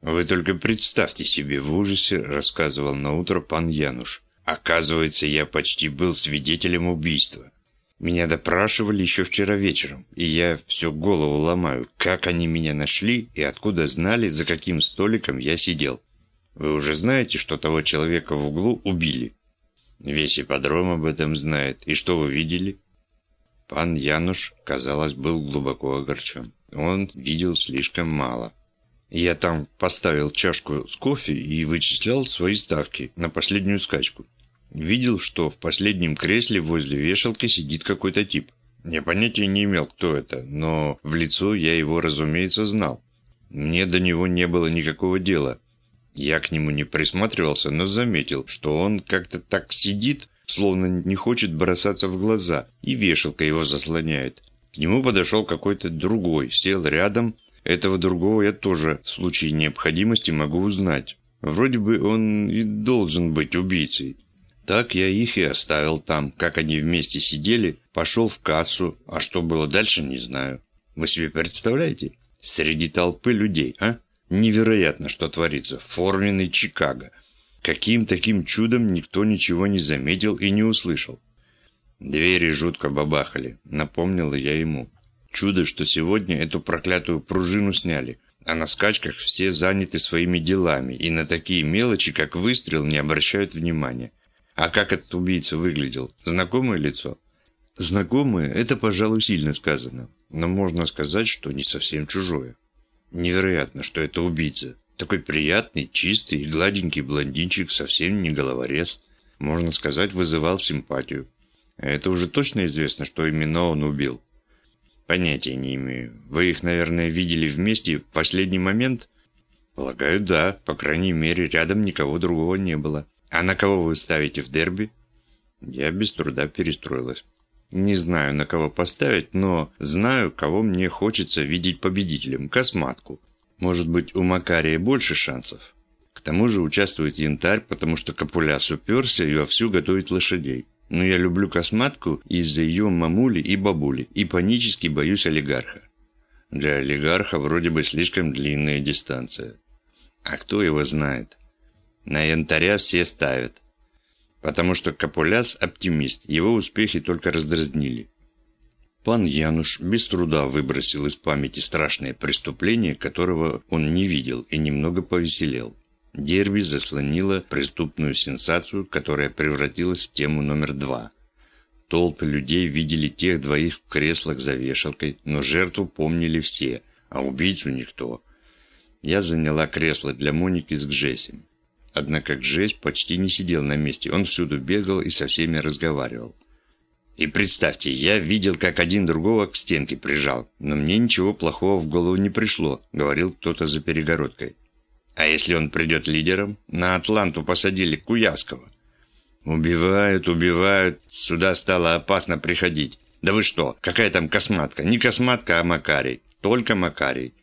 Вы только представьте себе, в ужасе рассказывал на утро пан Януш. Оказывается, я почти был свидетелем убийства. Меня допрашивали еще вчера вечером, и я все голову ломаю, как они меня нашли и откуда знали, за каким столиком я сидел. Вы уже знаете, что того человека в углу убили? Весь ипподром об этом знает. И что вы видели? Пан Януш, казалось, был глубоко огорчен. Он видел слишком мало. Я там поставил чашку с кофе и вычислял свои ставки на последнюю скачку. Видел, что в последнем кресле возле вешалки сидит какой-то тип. Я понятия не имел, кто это, но в лицо я его, разумеется, знал. Мне до него не было никакого дела. Я к нему не присматривался, но заметил, что он как-то так сидит, словно не хочет бросаться в глаза, и вешалка его заслоняет. К нему подошел какой-то другой, сел рядом. Этого другого я тоже в случае необходимости могу узнать. Вроде бы он и должен быть убийцей. Так я их и оставил там, как они вместе сидели, пошел в кассу, а что было дальше, не знаю. Вы себе представляете? Среди толпы людей, а? Невероятно, что творится. Форменный Чикаго. Каким таким чудом никто ничего не заметил и не услышал. Двери жутко бабахали, напомнила я ему. Чудо, что сегодня эту проклятую пружину сняли, а на скачках все заняты своими делами и на такие мелочи, как выстрел, не обращают внимания. А как этот убийца выглядел? Знакомое лицо? Знакомое – это, пожалуй, сильно сказано. Но можно сказать, что не совсем чужое. Невероятно, что это убийца. Такой приятный, чистый и гладенький блондинчик, совсем не головорез. Можно сказать, вызывал симпатию. А это уже точно известно, что именно он убил. Понятия не имею. Вы их, наверное, видели вместе в последний момент? Полагаю, да. По крайней мере, рядом никого другого не было. А на кого вы ставите в дерби? Я без труда перестроилась. Не знаю, на кого поставить, но знаю, кого мне хочется видеть победителем – косматку. Может быть, у Макария больше шансов. К тому же участвует янтарь, потому что Капуляс уперся и вовсю готовит лошадей. Но я люблю косматку из-за ее мамули и бабули, и панически боюсь олигарха. Для олигарха вроде бы слишком длинная дистанция. А кто его знает? На янтаря все ставят. Потому что Капуляс оптимист, его успехи только раздразнили. Пан Януш без труда выбросил из памяти страшное преступление, которого он не видел, и немного повеселел. Дерби заслонила преступную сенсацию, которая превратилась в тему номер два. Толпы людей видели тех двоих в креслах за вешалкой, но жертву помнили все, а убийцу никто. Я заняла кресло для Моники с Гжесем. Однако Гжесь почти не сидел на месте, он всюду бегал и со всеми разговаривал. И представьте, я видел, как один другого к стенке прижал, но мне ничего плохого в голову не пришло, говорил кто-то за перегородкой. А если он придет лидером? На Атланту посадили Куявского. Убивают, убивают, сюда стало опасно приходить. Да вы что, какая там косматка? Не косматка, а Макарий. Только Макарий.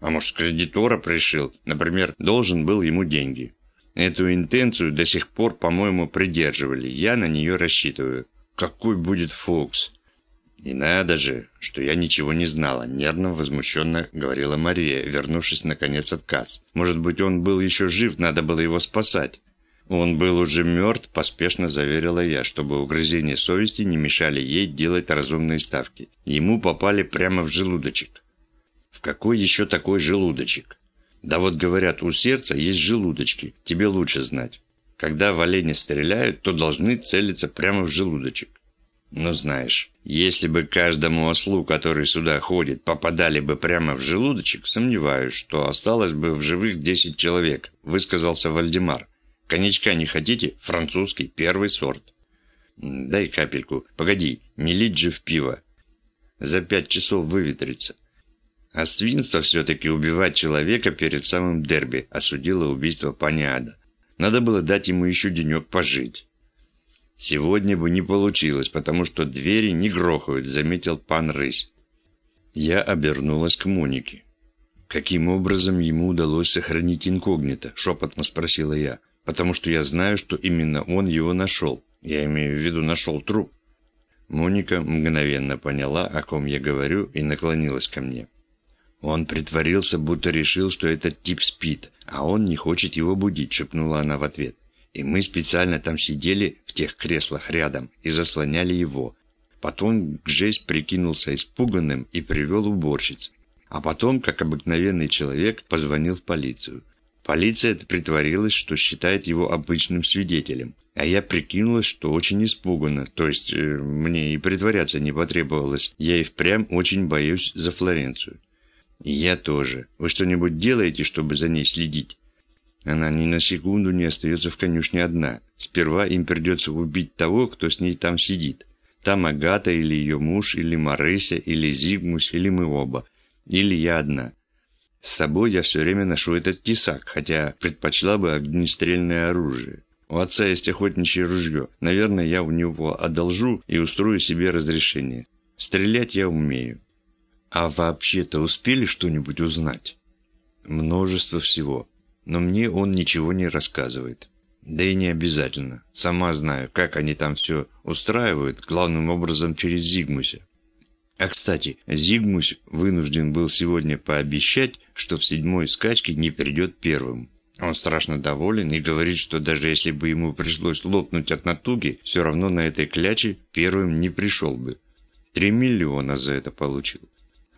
А может, кредитора пришил? Например, должен был ему деньги. Эту интенцию до сих пор, по-моему, придерживали. Я на нее рассчитываю. Какой будет Фокс? И надо же, что я ничего не знала, нервно возмущенно говорила Мария, вернувшись наконец от касс. Может быть, он был еще жив, надо было его спасать. Он был уже мертв, поспешно заверила я, чтобы угрызения совести не мешали ей делать разумные ставки. Ему попали прямо в желудочек. В какой еще такой желудочек? Да вот говорят, у сердца есть желудочки, тебе лучше знать. Когда в оленя стреляют, то должны целиться прямо в желудочек. Но знаешь, если бы каждому ослу, который сюда ходит, попадали бы прямо в желудочек, сомневаюсь, что осталось бы в живых 10 человек, высказался Вальдемар. Коньячка не хотите? Французский, первый сорт. Дай капельку. Погоди, не лить же в пиво. За пять часов выветрится. А свинство все-таки убивать человека перед самым дерби, осудило убийство пани Ада. Надо было дать ему еще денек пожить. Сегодня бы не получилось, потому что двери не грохают, заметил пан Рысь. Я обернулась к Монике. Каким образом ему удалось сохранить инкогнито? Шепотно спросила я. Потому что я знаю, что именно он его нашел. Я имею в виду нашел труп. Моника мгновенно поняла, о ком я говорю, и наклонилась ко мне. Он притворился, будто решил, что этот тип спит, а он не хочет его будить, шепнула она в ответ. И мы специально там сидели в тех креслах рядом и заслоняли его. Потом Гжесь прикинулся испуганным и привел уборщиц. А потом, как обыкновенный человек, позвонил в полицию. Полиция притворилась, что считает его обычным свидетелем. А я прикинулась, что очень испугана, то есть э, мне и притворяться не потребовалось. Я и впрямь очень боюсь за Флоренцию. И я тоже. Вы что-нибудь делаете, чтобы за ней следить? Она ни на секунду не остается в конюшне одна. Сперва им придется убить того, кто с ней там сидит. Там Агата или ее муж, или Марыся, или Зигмус, или мы оба. Или я одна. С собой я все время ношу этот тесак, хотя предпочла бы огнестрельное оружие. У отца есть охотничье ружье. Наверное, я у него одолжу и устрою себе разрешение. Стрелять я умею. А вообще-то успели что-нибудь узнать? Множество всего но мне он ничего не рассказывает. Да и не обязательно. Сама знаю, как они там все устраивают, главным образом через Зигмуся. А кстати, Зигмусь вынужден был сегодня пообещать, что в седьмой скачке не придет первым. Он страшно доволен и говорит, что даже если бы ему пришлось лопнуть от натуги, все равно на этой кляче первым не пришел бы. Три миллиона за это получил.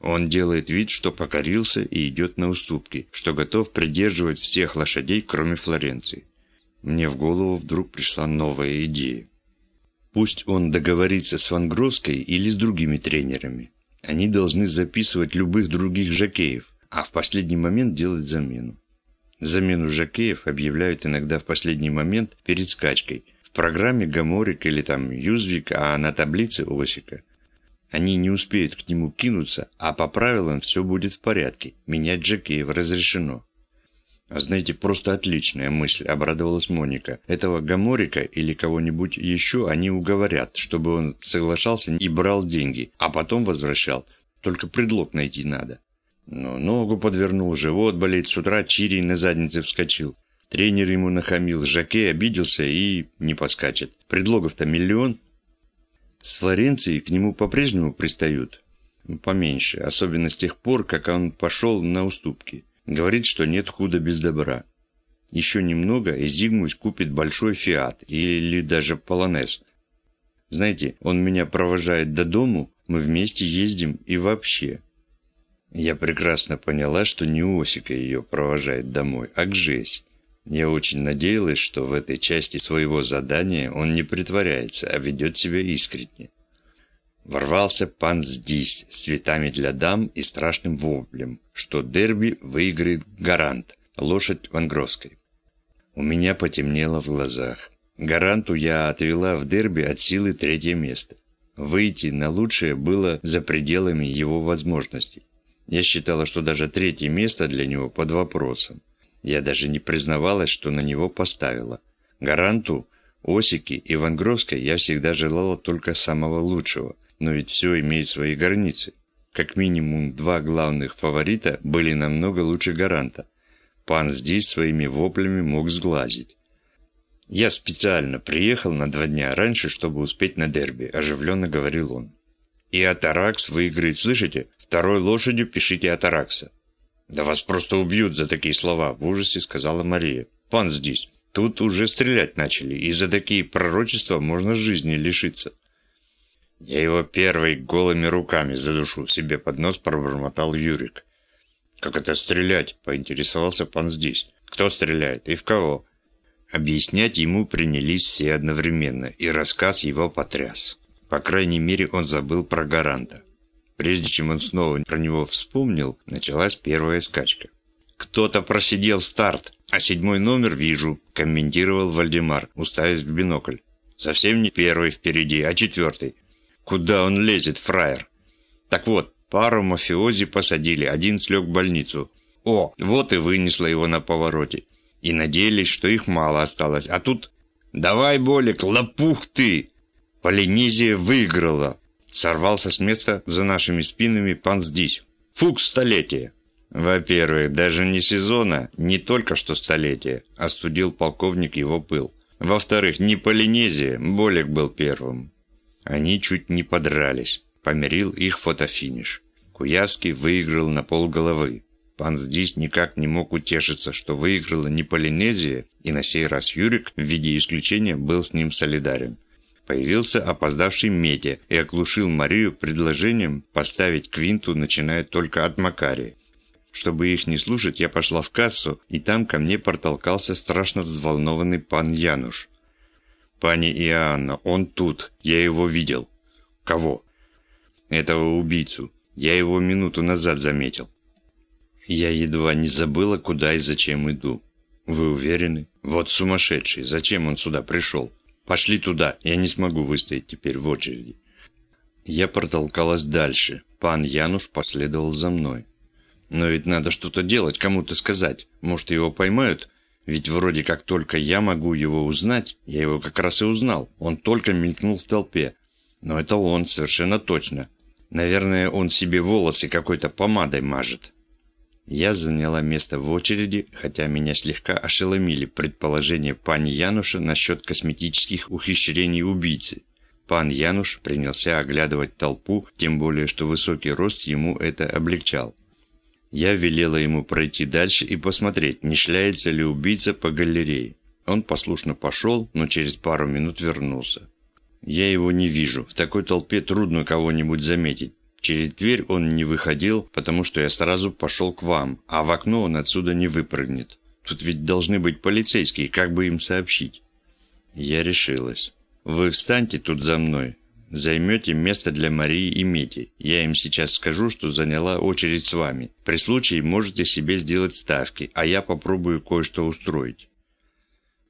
Он делает вид, что покорился и идет на уступки, что готов придерживать всех лошадей, кроме Флоренции. Мне в голову вдруг пришла новая идея. Пусть он договорится с Вангровской или с другими тренерами. Они должны записывать любых других жокеев, а в последний момент делать замену. Замену жокеев объявляют иногда в последний момент перед скачкой. В программе Гаморик или там Юзвик, а на таблице Осика – они не успеют к нему кинуться, а по правилам все будет в порядке. Менять Джекеев разрешено. А знаете, просто отличная мысль, обрадовалась Моника. Этого Гаморика или кого-нибудь еще они уговорят, чтобы он соглашался и брал деньги, а потом возвращал. Только предлог найти надо. Но ногу подвернул, живот болит, с утра чирий на заднице вскочил. Тренер ему нахамил, Жаке обиделся и не поскачет. Предлогов-то миллион, с Флоренцией к нему по-прежнему пристают? Поменьше, особенно с тех пор, как он пошел на уступки. Говорит, что нет худа без добра. Еще немного, и Зигмусь купит большой фиат или даже полонез. Знаете, он меня провожает до дому, мы вместе ездим и вообще. Я прекрасно поняла, что не Осика ее провожает домой, а Гжесь. Я очень надеялась, что в этой части своего задания он не притворяется, а ведет себя искренне. Ворвался пан здесь с цветами для дам и страшным воплем, что дерби выиграет гарант, лошадь Вангровской. У меня потемнело в глазах. Гаранту я отвела в дерби от силы третье место. Выйти на лучшее было за пределами его возможностей. Я считала, что даже третье место для него под вопросом. Я даже не признавалась, что на него поставила. Гаранту, Осике и Вангровской я всегда желала только самого лучшего, но ведь все имеет свои границы. Как минимум два главных фаворита были намного лучше Гаранта. Пан здесь своими воплями мог сглазить. «Я специально приехал на два дня раньше, чтобы успеть на дерби», – оживленно говорил он. «И Атаракс выиграет, слышите? Второй лошадью пишите Атаракса. «Да вас просто убьют за такие слова», – в ужасе сказала Мария. «Пан здесь. Тут уже стрелять начали, и за такие пророчества можно жизни лишиться». «Я его первый голыми руками задушу», – себе под нос пробормотал Юрик. «Как это стрелять?» – поинтересовался пан здесь. «Кто стреляет и в кого?» Объяснять ему принялись все одновременно, и рассказ его потряс. По крайней мере, он забыл про гаранта. Прежде чем он снова про него вспомнил, началась первая скачка. «Кто-то просидел старт, а седьмой номер вижу», – комментировал Вальдемар, уставясь в бинокль. «Совсем не первый впереди, а четвертый. Куда он лезет, фраер?» «Так вот, пару мафиози посадили, один слег в больницу. О, вот и вынесло его на повороте. И надеялись, что их мало осталось. А тут... Давай, Болик, лопух ты! Полинезия выиграла. Сорвался с места за нашими спинами пан здесь. Фукс столетие. Во-первых, даже не сезона, не только что столетие, остудил полковник его пыл. Во-вторых, не Полинезия, Болик был первым. Они чуть не подрались. Помирил их фотофиниш. Куявский выиграл на полголовы. Пан здесь никак не мог утешиться, что выиграла не Полинезия, и на сей раз Юрик в виде исключения был с ним солидарен. Появился опоздавший Медя и оглушил Марию предложением поставить квинту, начиная только от Макария. Чтобы их не слушать, я пошла в кассу, и там ко мне протолкался страшно взволнованный пан Януш. «Пани Иоанна, он тут, я его видел». «Кого?» «Этого убийцу. Я его минуту назад заметил». Я едва не забыла, куда и зачем иду. Вы уверены? Вот сумасшедший, зачем он сюда пришел? Пошли туда, я не смогу выстоять теперь в очереди. Я протолкалась дальше. Пан Януш последовал за мной. Но ведь надо что-то делать, кому-то сказать. Может, его поймают? Ведь вроде как только я могу его узнать, я его как раз и узнал. Он только мелькнул в толпе. Но это он, совершенно точно. Наверное, он себе волосы какой-то помадой мажет. Я заняла место в очереди, хотя меня слегка ошеломили предположения пани Януша насчет косметических ухищрений убийцы. Пан Януш принялся оглядывать толпу, тем более, что высокий рост ему это облегчал. Я велела ему пройти дальше и посмотреть, не шляется ли убийца по галерее. Он послушно пошел, но через пару минут вернулся. Я его не вижу, в такой толпе трудно кого-нибудь заметить. Через дверь он не выходил, потому что я сразу пошел к вам, а в окно он отсюда не выпрыгнет. Тут ведь должны быть полицейские, как бы им сообщить? Я решилась. Вы встаньте тут за мной. Займете место для Марии и Мити. Я им сейчас скажу, что заняла очередь с вами. При случае можете себе сделать ставки, а я попробую кое-что устроить.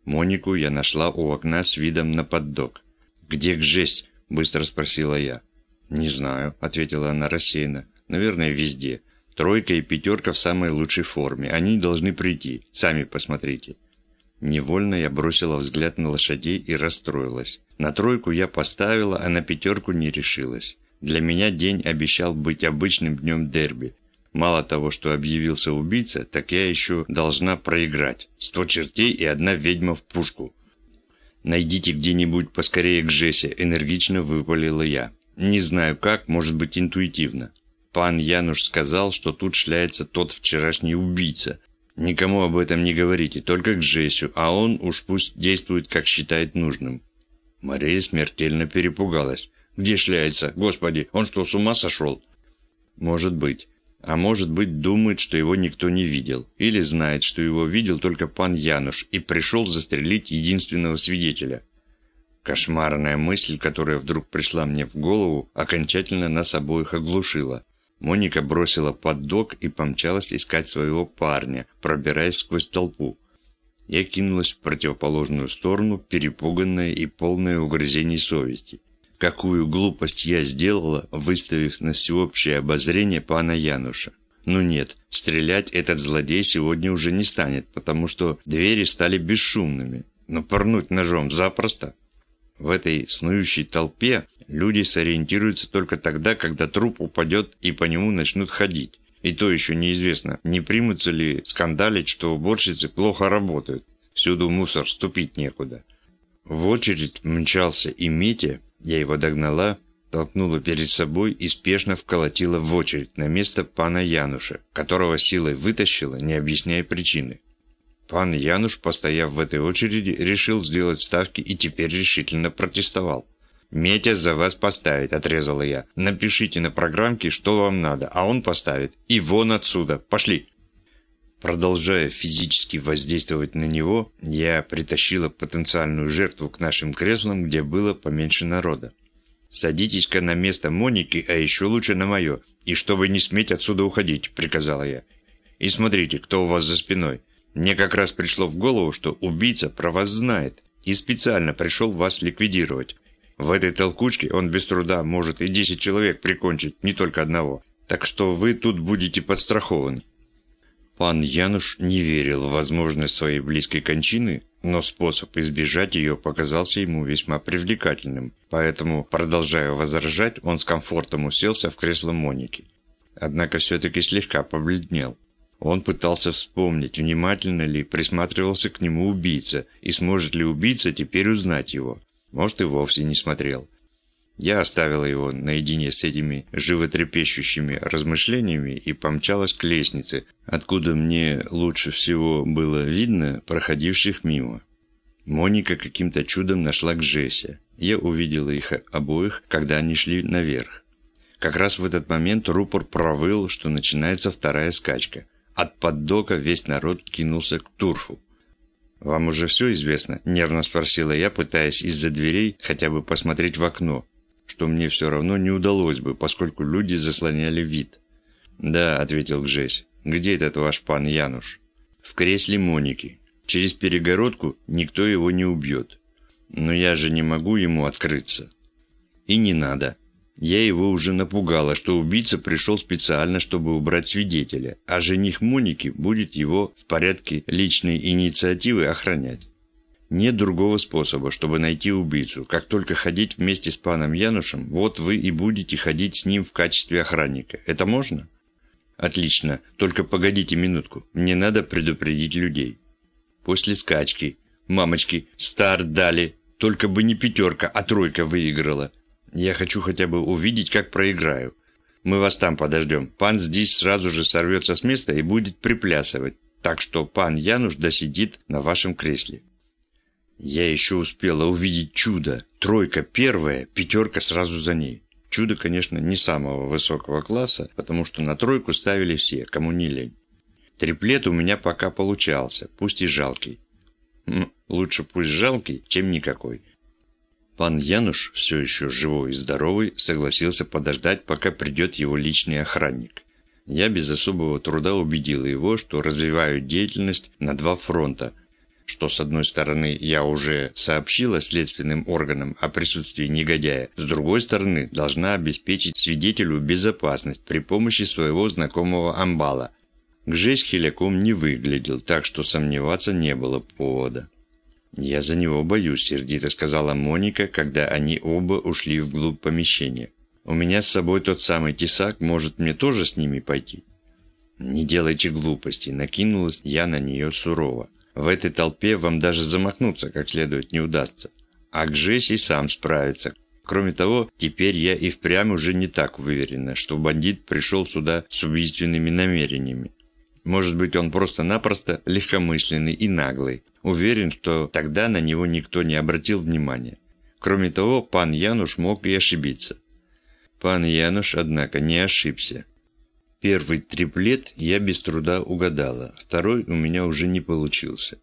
Монику я нашла у окна с видом на поддок. «Где жесть?» – быстро спросила я. «Не знаю», — ответила она рассеянно. «Наверное, везде. Тройка и пятерка в самой лучшей форме. Они должны прийти. Сами посмотрите». Невольно я бросила взгляд на лошадей и расстроилась. На тройку я поставила, а на пятерку не решилась. Для меня день обещал быть обычным днем дерби. Мало того, что объявился убийца, так я еще должна проиграть. Сто чертей и одна ведьма в пушку. «Найдите где-нибудь поскорее к Жесе», — энергично выпалила я. Не знаю как, может быть интуитивно. Пан Януш сказал, что тут шляется тот вчерашний убийца. Никому об этом не говорите, только к Жесю, а он уж пусть действует, как считает нужным. Мария смертельно перепугалась. Где шляется? Господи, он что, с ума сошел? Может быть. А может быть, думает, что его никто не видел. Или знает, что его видел только пан Януш и пришел застрелить единственного свидетеля. Кошмарная мысль, которая вдруг пришла мне в голову, окончательно нас обоих оглушила. Моника бросила поддок и помчалась искать своего парня, пробираясь сквозь толпу. Я кинулась в противоположную сторону, перепуганная и полная угрызений совести. Какую глупость я сделала, выставив на всеобщее обозрение пана Януша. Ну нет, стрелять этот злодей сегодня уже не станет, потому что двери стали бесшумными. Но порнуть ножом запросто. В этой снующей толпе люди сориентируются только тогда, когда труп упадет и по нему начнут ходить. И то еще неизвестно, не примутся ли скандалить, что уборщицы плохо работают. Всюду мусор, ступить некуда. В очередь мчался и Митя, я его догнала, толкнула перед собой и спешно вколотила в очередь на место пана Януша, которого силой вытащила, не объясняя причины. Пан Януш, постояв в этой очереди, решил сделать ставки и теперь решительно протестовал. «Метя за вас поставит», – отрезала я. «Напишите на программке, что вам надо, а он поставит. И вон отсюда. Пошли!» Продолжая физически воздействовать на него, я притащила потенциальную жертву к нашим креслам, где было поменьше народа. «Садитесь-ка на место Моники, а еще лучше на мое, и чтобы не сметь отсюда уходить», – приказала я. «И смотрите, кто у вас за спиной. Мне как раз пришло в голову, что убийца про вас знает и специально пришел вас ликвидировать. В этой толкучке он без труда может и 10 человек прикончить, не только одного. Так что вы тут будете подстрахованы. Пан Януш не верил в возможность своей близкой кончины, но способ избежать ее показался ему весьма привлекательным, поэтому, продолжая возражать, он с комфортом уселся в кресло Моники. Однако все-таки слегка побледнел. Он пытался вспомнить, внимательно ли присматривался к нему убийца, и сможет ли убийца теперь узнать его. Может, и вовсе не смотрел. Я оставила его наедине с этими животрепещущими размышлениями и помчалась к лестнице, откуда мне лучше всего было видно проходивших мимо. Моника каким-то чудом нашла к Жесе. Я увидела их обоих, когда они шли наверх. Как раз в этот момент рупор провыл, что начинается вторая скачка. От поддока весь народ кинулся к турфу. «Вам уже все известно?» – нервно спросила я, пытаясь из-за дверей хотя бы посмотреть в окно, что мне все равно не удалось бы, поскольку люди заслоняли вид. «Да», – ответил Гжесь. «Где этот ваш пан Януш?» «В кресле Моники. Через перегородку никто его не убьет. Но я же не могу ему открыться». «И не надо. Я его уже напугала, что убийца пришел специально, чтобы убрать свидетеля, а жених Моники будет его в порядке личной инициативы охранять. Нет другого способа, чтобы найти убийцу. Как только ходить вместе с паном Янушем, вот вы и будете ходить с ним в качестве охранника. Это можно? Отлично. Только погодите минутку. Мне надо предупредить людей. После скачки. Мамочки, старт дали. Только бы не пятерка, а тройка выиграла. Я хочу хотя бы увидеть, как проиграю. Мы вас там подождем. Пан здесь сразу же сорвется с места и будет приплясывать. Так что пан Януш досидит на вашем кресле. Я еще успела увидеть чудо. Тройка первая, пятерка сразу за ней. Чудо, конечно, не самого высокого класса, потому что на тройку ставили все, кому не лень. Триплет у меня пока получался, пусть и жалкий. Лучше пусть жалкий, чем никакой. Пан Януш, все еще живой и здоровый, согласился подождать, пока придет его личный охранник. Я без особого труда убедил его, что развиваю деятельность на два фронта, что с одной стороны я уже сообщила следственным органам о присутствии негодяя, с другой стороны должна обеспечить свидетелю безопасность при помощи своего знакомого амбала. Гжесь хиляком не выглядел, так что сомневаться не было повода. «Я за него боюсь», – сердито сказала Моника, когда они оба ушли вглубь помещения. «У меня с собой тот самый тесак, может мне тоже с ними пойти?» «Не делайте глупостей», – накинулась я на нее сурово. «В этой толпе вам даже замахнуться как следует не удастся. А Гжеси сам справится. Кроме того, теперь я и впрямь уже не так уверена, что бандит пришел сюда с убийственными намерениями. Может быть, он просто-напросто легкомысленный и наглый, Уверен, что тогда на него никто не обратил внимания. Кроме того, пан Януш мог и ошибиться. Пан Януш, однако, не ошибся. Первый триплет я без труда угадала, второй у меня уже не получился.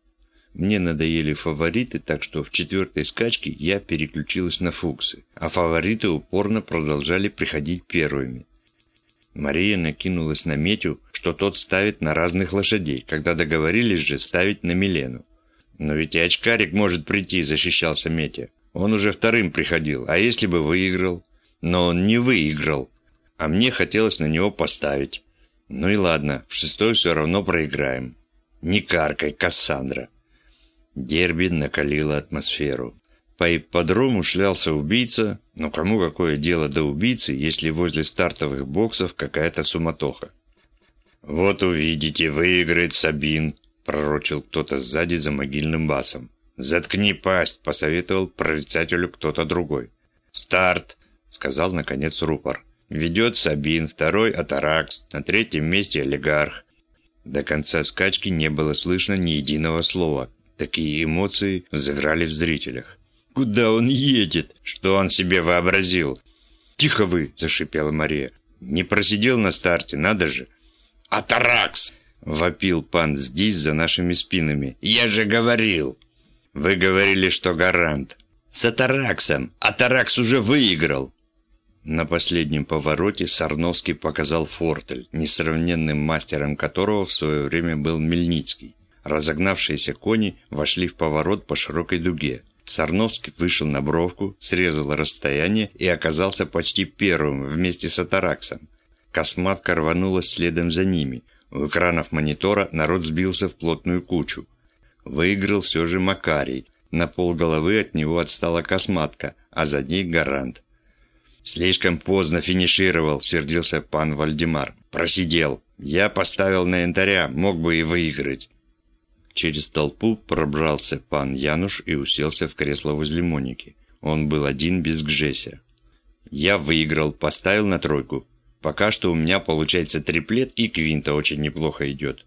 Мне надоели фавориты, так что в четвертой скачке я переключилась на фуксы, а фавориты упорно продолжали приходить первыми. Мария накинулась на Метю, что тот ставит на разных лошадей, когда договорились же ставить на Милену. «Но ведь и очкарик может прийти», – защищался Метя. «Он уже вторым приходил, а если бы выиграл?» «Но он не выиграл, а мне хотелось на него поставить». «Ну и ладно, в шестой все равно проиграем». «Не каркай, Кассандра». Дерби накалило атмосферу. По ипподрому шлялся убийца, но кому какое дело до убийцы, если возле стартовых боксов какая-то суматоха? «Вот увидите, выиграет Сабин», – пророчил кто-то сзади за могильным басом. «Заткни пасть!» – посоветовал прорицателю кто-то другой. «Старт!» – сказал наконец рупор. «Ведет Сабин, второй – Атаракс, на третьем месте – Олигарх». До конца скачки не было слышно ни единого слова. Такие эмоции взыграли в зрителях. «Куда он едет? Что он себе вообразил?» «Тихо вы!» – зашипела Мария. «Не просидел на старте, надо же!» «Атаракс!» – вопил пан здесь за нашими спинами. «Я же говорил!» «Вы говорили, что гарант!» «С Атараксом! Атаракс уже выиграл!» На последнем повороте Сарновский показал фортель, несравненным мастером которого в свое время был Мельницкий. Разогнавшиеся кони вошли в поворот по широкой дуге. Сарновский вышел на бровку, срезал расстояние и оказался почти первым вместе с Атараксом. Косматка рванулась следом за ними. У экранов монитора народ сбился в плотную кучу. Выиграл все же Макарий. На полголовы от него отстала косматка, а за ней гарант. «Слишком поздно финишировал», — сердился пан Вальдемар. «Просидел. Я поставил на янтаря, мог бы и выиграть». Через толпу пробрался пан Януш и уселся в кресло возле Моники. Он был один без Гжеся. Я выиграл, поставил на тройку. Пока что у меня получается триплет и квинта очень неплохо идет.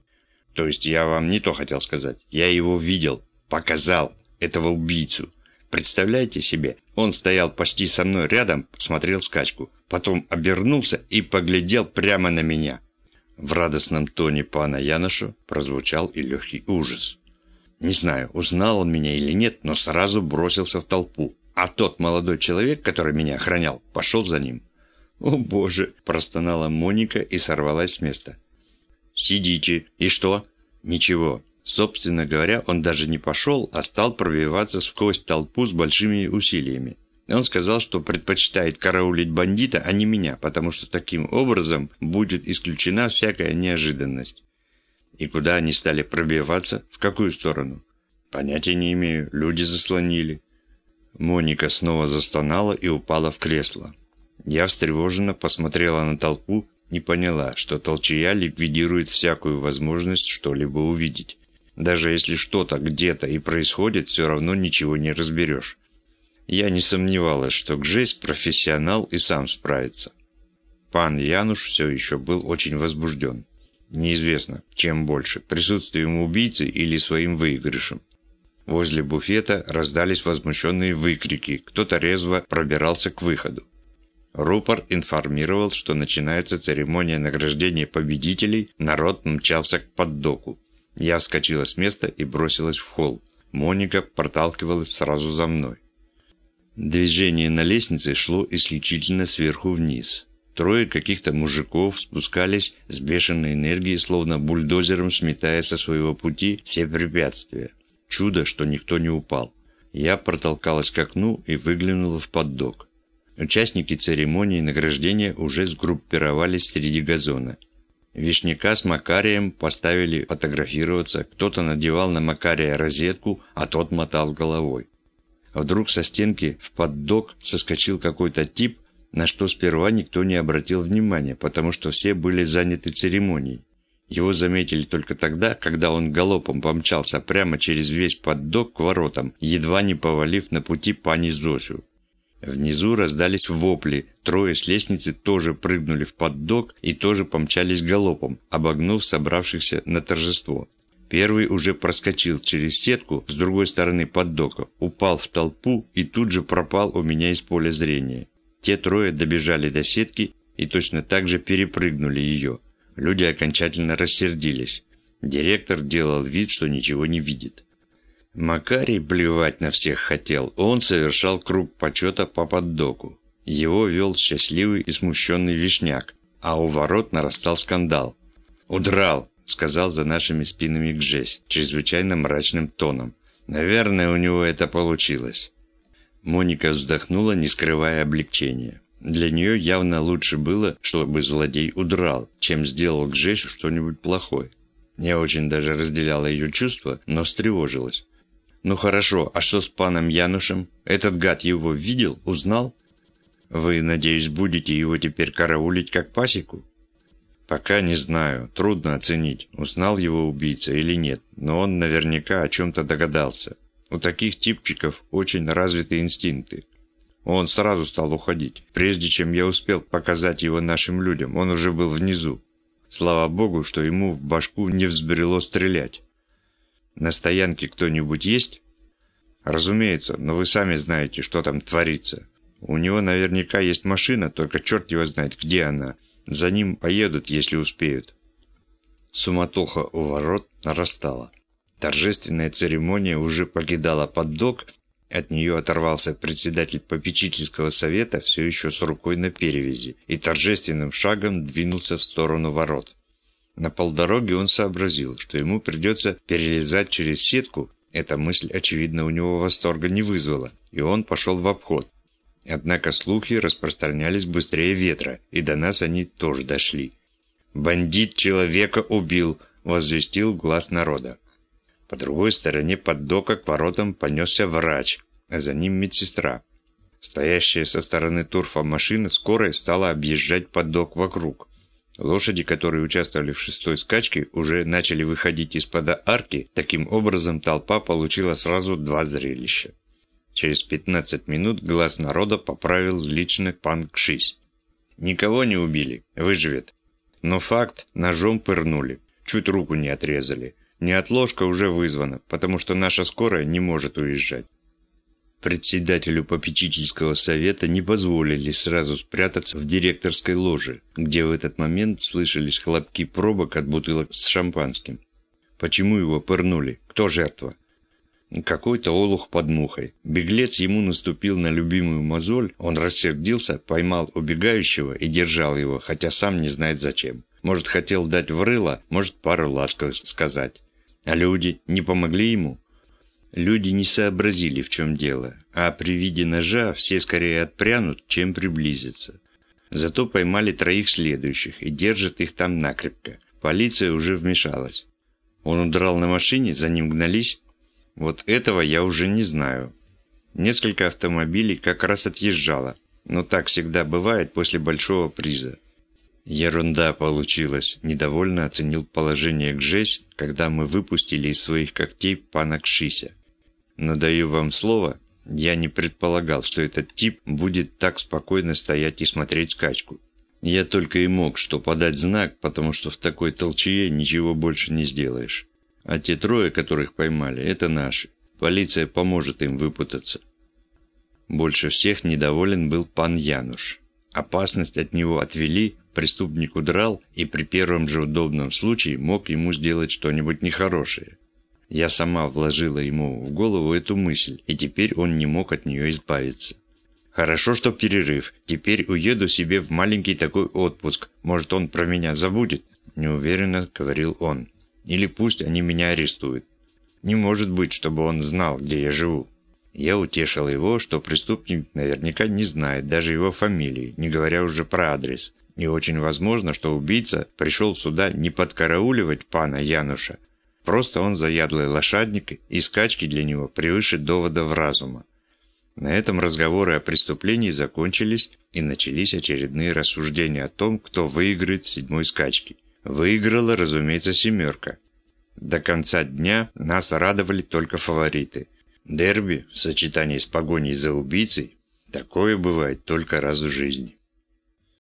То есть я вам не то хотел сказать. Я его видел, показал, этого убийцу. Представляете себе, он стоял почти со мной рядом, смотрел скачку, потом обернулся и поглядел прямо на меня. В радостном тоне пана Яноша прозвучал и легкий ужас. Не знаю, узнал он меня или нет, но сразу бросился в толпу. А тот молодой человек, который меня охранял, пошел за ним. «О боже!» – простонала Моника и сорвалась с места. «Сидите. И что?» «Ничего. Собственно говоря, он даже не пошел, а стал пробиваться сквозь толпу с большими усилиями. Он сказал, что предпочитает караулить бандита, а не меня, потому что таким образом будет исключена всякая неожиданность. И куда они стали пробиваться? В какую сторону? Понятия не имею. Люди заслонили. Моника снова застонала и упала в кресло. Я встревоженно посмотрела на толпу и поняла, что толчая ликвидирует всякую возможность что-либо увидеть. Даже если что-то где-то и происходит, все равно ничего не разберешь. Я не сомневалась, что Гжесь профессионал и сам справится. Пан Януш все еще был очень возбужден. Неизвестно, чем больше, присутствием убийцы или своим выигрышем. Возле буфета раздались возмущенные выкрики, кто-то резво пробирался к выходу. Рупор информировал, что начинается церемония награждения победителей, народ мчался к поддоку. Я вскочила с места и бросилась в холл. Моника проталкивалась сразу за мной. Движение на лестнице шло исключительно сверху вниз. Трое каких-то мужиков спускались с бешеной энергией, словно бульдозером сметая со своего пути все препятствия. Чудо, что никто не упал. Я протолкалась к окну и выглянула в поддок. Участники церемонии награждения уже сгруппировались среди газона. Вишняка с Макарием поставили фотографироваться, кто-то надевал на Макария розетку, а тот мотал головой. Вдруг со стенки в поддок соскочил какой-то тип, на что сперва никто не обратил внимания, потому что все были заняты церемонией. Его заметили только тогда, когда он галопом помчался прямо через весь поддок к воротам, едва не повалив на пути пани Зосю. Внизу раздались вопли, трое с лестницы тоже прыгнули в поддок и тоже помчались галопом, обогнув собравшихся на торжество. Первый уже проскочил через сетку с другой стороны поддока, упал в толпу и тут же пропал у меня из поля зрения. Те трое добежали до сетки и точно так же перепрыгнули ее. Люди окончательно рассердились. Директор делал вид, что ничего не видит. Макарий плевать на всех хотел, он совершал круг почета по поддоку. Его вел счастливый и смущенный вишняк, а у ворот нарастал скандал. «Удрал!» — сказал за нашими спинами Гжесь, чрезвычайно мрачным тоном. «Наверное, у него это получилось». Моника вздохнула, не скрывая облегчения. Для нее явно лучше было, чтобы злодей удрал, чем сделал Гжесь что-нибудь плохое. Я очень даже разделяла ее чувства, но встревожилась. «Ну хорошо, а что с паном Янушем? Этот гад его видел? Узнал?» «Вы, надеюсь, будете его теперь караулить как пасеку?» «Пока не знаю. Трудно оценить, узнал его убийца или нет, но он наверняка о чем-то догадался. У таких типчиков очень развитые инстинкты. Он сразу стал уходить. Прежде чем я успел показать его нашим людям, он уже был внизу. Слава богу, что ему в башку не взбрело стрелять. На стоянке кто-нибудь есть? Разумеется, но вы сами знаете, что там творится. У него наверняка есть машина, только черт его знает, где она. За ним поедут, если успеют. Суматоха у ворот нарастала. Торжественная церемония уже покидала поддок, от нее оторвался председатель попечительского совета все еще с рукой на перевязи и торжественным шагом двинулся в сторону ворот. На полдороге он сообразил, что ему придется перелезать через сетку. Эта мысль, очевидно, у него восторга не вызвала, и он пошел в обход. Однако слухи распространялись быстрее ветра, и до нас они тоже дошли. «Бандит человека убил!» – возвестил глаз народа. По другой стороне поддока к воротам понесся врач, а за ним медсестра. Стоящая со стороны турфа машина скорой стала объезжать поддок вокруг. Лошади, которые участвовали в шестой скачке, уже начали выходить из-под арки, таким образом толпа получила сразу два зрелища. Через 15 минут глаз народа поправил лично пан Кшись. Никого не убили, выживет. Но факт, ножом пырнули, чуть руку не отрезали. Неотложка уже вызвана, потому что наша скорая не может уезжать. Председателю попечительского совета не позволили сразу спрятаться в директорской ложе, где в этот момент слышались хлопки пробок от бутылок с шампанским. Почему его пырнули? Кто жертва? Какой-то олух под мухой. Беглец ему наступил на любимую мозоль, он рассердился, поймал убегающего и держал его, хотя сам не знает зачем. Может, хотел дать в рыло, может, пару ласков сказать. А люди не помогли ему? Люди не сообразили, в чем дело, а при виде ножа все скорее отпрянут, чем приблизятся. Зато поймали троих следующих и держат их там накрепко. Полиция уже вмешалась. Он удрал на машине, за ним гнались, вот этого я уже не знаю. Несколько автомобилей как раз отъезжало, но так всегда бывает после большого приза. Ерунда получилась, недовольно оценил положение Гжесь, когда мы выпустили из своих когтей пана Кшися. Но даю вам слово, я не предполагал, что этот тип будет так спокойно стоять и смотреть скачку. Я только и мог что подать знак, потому что в такой толчее ничего больше не сделаешь. А те трое, которых поймали, это наши. Полиция поможет им выпутаться. Больше всех недоволен был пан Януш. Опасность от него отвели, преступник удрал и при первом же удобном случае мог ему сделать что-нибудь нехорошее. Я сама вложила ему в голову эту мысль, и теперь он не мог от нее избавиться. Хорошо, что перерыв. Теперь уеду себе в маленький такой отпуск. Может, он про меня забудет? Неуверенно говорил он. Или пусть они меня арестуют. Не может быть, чтобы он знал, где я живу. Я утешил его, что преступник наверняка не знает даже его фамилии, не говоря уже про адрес. И очень возможно, что убийца пришел сюда не подкарауливать пана Януша. Просто он заядлый лошадник, и скачки для него превыше доводов разума. На этом разговоры о преступлении закончились, и начались очередные рассуждения о том, кто выиграет в седьмой скачке. Выиграла, разумеется, семерка. До конца дня нас радовали только фавориты. Дерби в сочетании с погоней за убийцей – такое бывает только раз в жизни.